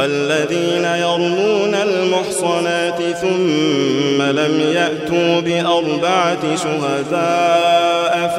والذين يرمون المحصنات ثم لم يأتوا بأربعة شهداء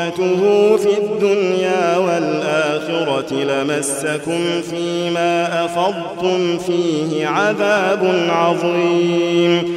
ورحمته في الدنيا والآخرة لمسكم فيما أفضتم فيه عذاب عظيم.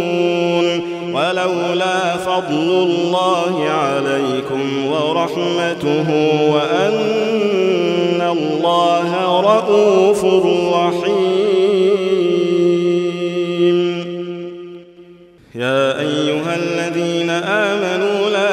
ولولا فضل الله عليكم ورحمته وأن الله رؤوف رحيم. يا أيها الذين آمنوا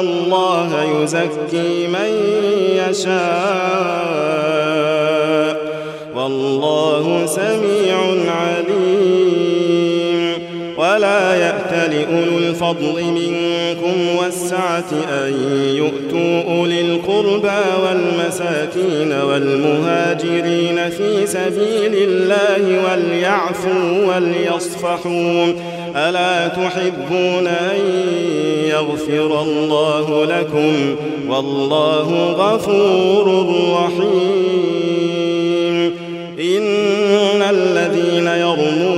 الله يزكي من يشاء. والله سميع عليم. ولا يأت لأولو الفضل منكم والسعة أن يؤتوا أولي القربى والمساكين والمهاجرين في سبيل الله وليعفوا وليصفحوا. ألا تحبون أن يغفر الله لكم والله غفور رحيم إن الذين يرمون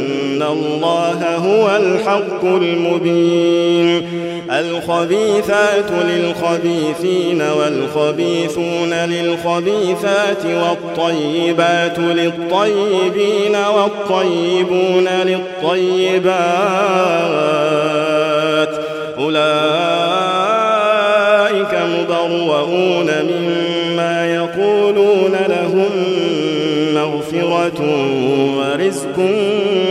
الله هو الحق المبين الخبيثات للخبيثين والخبيثون للخبيثات والطيبات للطيبين والطيبون للطيبات أولئك مبرؤون مما يقولون لهم مغفرة ورزق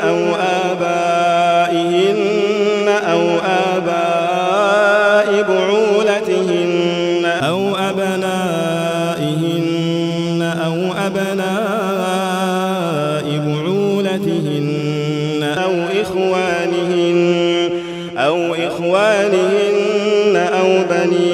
أو آبائهن أو آباء بعولتهن أو أبنائهن أو أبناء بعولتهن أو إخوانهن أو إخوانهن أو بني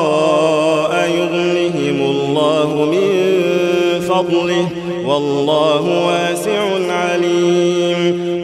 فضله والله واسع عليم.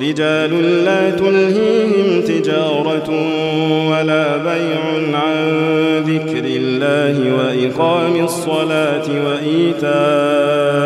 رجال لا تلهيهم تجارة ولا بيع عن ذكر الله وإقام الصلاة وإيتاء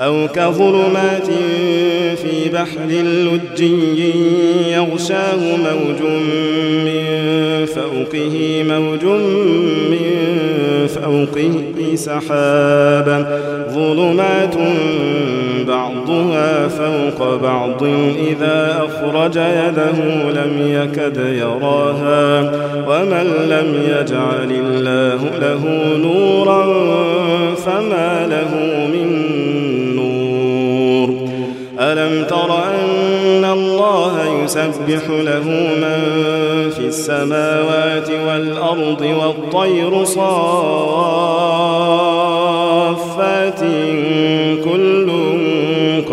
أو كظلمات في بحر لجي يغشاه موج من فوقه موج من فوقه سحابا. ظلمات بعضها فوق بعض إذا أخرج يده لم يكد يراها. ومن لم يجعل الله له نورا فما له من ألم تر أن الله يسبح له من في السماوات والأرض والطير صافات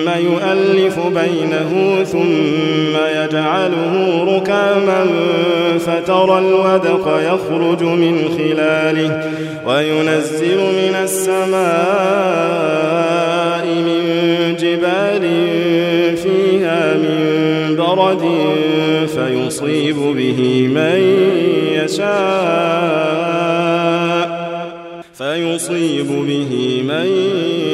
ثم يؤلف بينه ثم يجعله ركاما فترى الودق يخرج من خلاله وينزل من السماء من جبال فيها من برد فيصيب به من يشاء فيصيب به من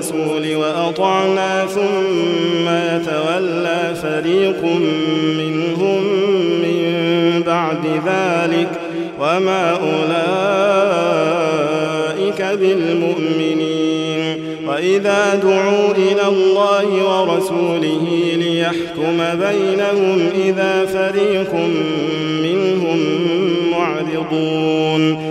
وبالرسول وأطعنا ثم يتولى فريق منهم من بعد ذلك. وما أولئك بالمؤمنين. وإذا دعوا إلى الله ورسوله ليحكم بينهم إذا فريق منهم معرضون.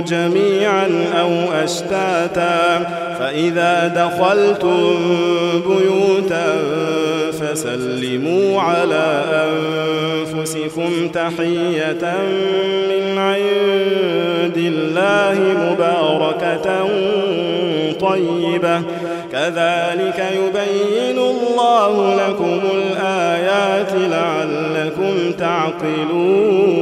جميعا أو أشتاتا. فإذا دخلتم بيوتا فسلموا على أنفسكم تحية من عند الله مباركة طيبة. كذلك يبين الله لكم الآيات لعلكم تعقلون.